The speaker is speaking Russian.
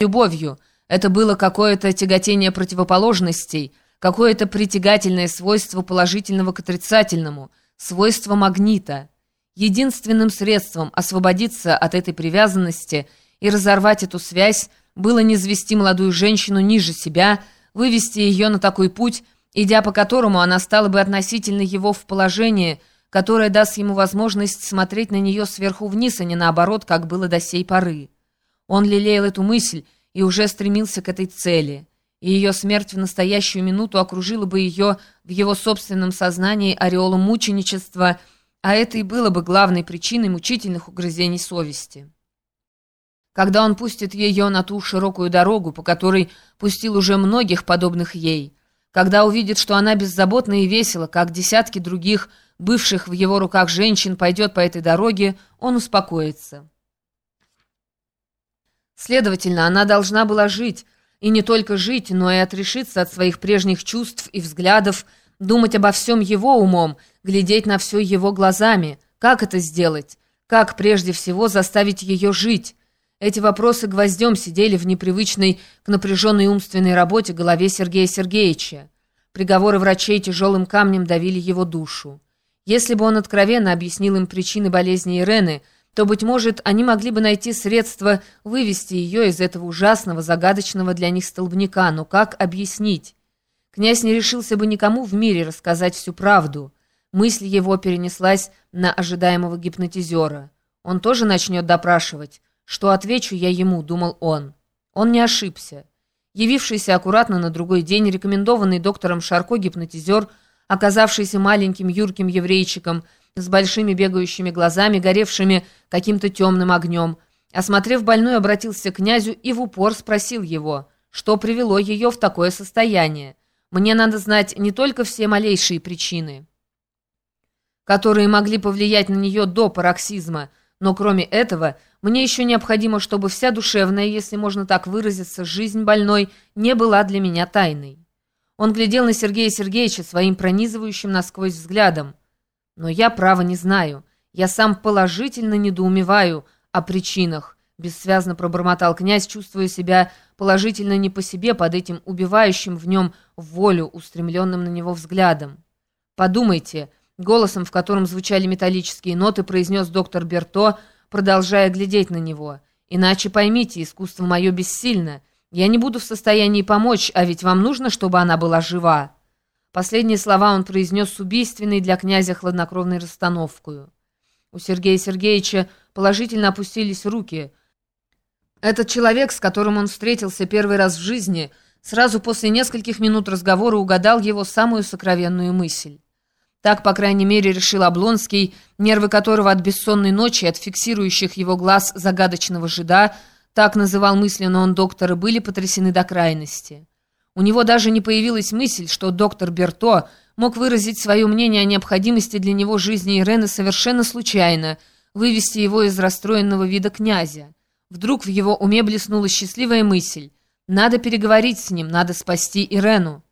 любовью. Это было какое-то тяготение противоположностей, какое-то притягательное свойство положительного к отрицательному, свойство магнита. Единственным средством освободиться от этой привязанности и разорвать эту связь было не звести молодую женщину ниже себя, вывести ее на такой путь, идя по которому она стала бы относительно его в положении, которое даст ему возможность смотреть на нее сверху вниз, а не наоборот, как было до сей поры. Он лелеял эту мысль и уже стремился к этой цели. И ее смерть в настоящую минуту окружила бы ее в его собственном сознании ореолом мученичества, а это и было бы главной причиной мучительных угрызений совести. Когда он пустит ее на ту широкую дорогу, по которой пустил уже многих подобных ей, когда увидит, что она беззаботна и весела, как десятки других, бывших в его руках женщин, пойдет по этой дороге, он успокоится. Следовательно, она должна была жить, и не только жить, но и отрешиться от своих прежних чувств и взглядов, думать обо всем его умом, глядеть на все его глазами. Как это сделать? Как прежде всего заставить ее жить? Эти вопросы гвоздем сидели в непривычной к напряженной умственной работе голове Сергея Сергеевича. Приговоры врачей тяжелым камнем давили его душу. Если бы он откровенно объяснил им причины болезни Ирены – то, быть может, они могли бы найти средства вывести ее из этого ужасного, загадочного для них столбняка. Но как объяснить? Князь не решился бы никому в мире рассказать всю правду. Мысль его перенеслась на ожидаемого гипнотизера. Он тоже начнет допрашивать. Что отвечу я ему, думал он. Он не ошибся. Явившийся аккуратно на другой день рекомендованный доктором Шарко гипнотизер, оказавшийся маленьким юрким еврейчиком, с большими бегающими глазами, горевшими каким-то темным огнем. Осмотрев больную, обратился к князю и в упор спросил его, что привело ее в такое состояние. «Мне надо знать не только все малейшие причины, которые могли повлиять на нее до пароксизма, но кроме этого, мне еще необходимо, чтобы вся душевная, если можно так выразиться, жизнь больной не была для меня тайной». Он глядел на Сергея Сергеевича своим пронизывающим насквозь взглядом. Но я право не знаю. Я сам положительно недоумеваю о причинах, бессвязно пробормотал князь, чувствуя себя положительно не по себе под этим убивающим в нем волю, устремленным на него взглядом. «Подумайте», — голосом, в котором звучали металлические ноты, произнес доктор Берто, продолжая глядеть на него. «Иначе поймите, искусство мое бессильно. Я не буду в состоянии помочь, а ведь вам нужно, чтобы она была жива». Последние слова он произнес с убийственной для князя хладнокровной расстановкою. У Сергея Сергеевича положительно опустились руки. Этот человек, с которым он встретился первый раз в жизни, сразу после нескольких минут разговора угадал его самую сокровенную мысль. Так, по крайней мере, решил Облонский, нервы которого от бессонной ночи, от фиксирующих его глаз загадочного жида, так называл мысленно он доктора, были потрясены до крайности. У него даже не появилась мысль, что доктор Берто мог выразить свое мнение о необходимости для него жизни Ирены совершенно случайно, вывести его из расстроенного вида князя. Вдруг в его уме блеснула счастливая мысль. Надо переговорить с ним, надо спасти Ирену.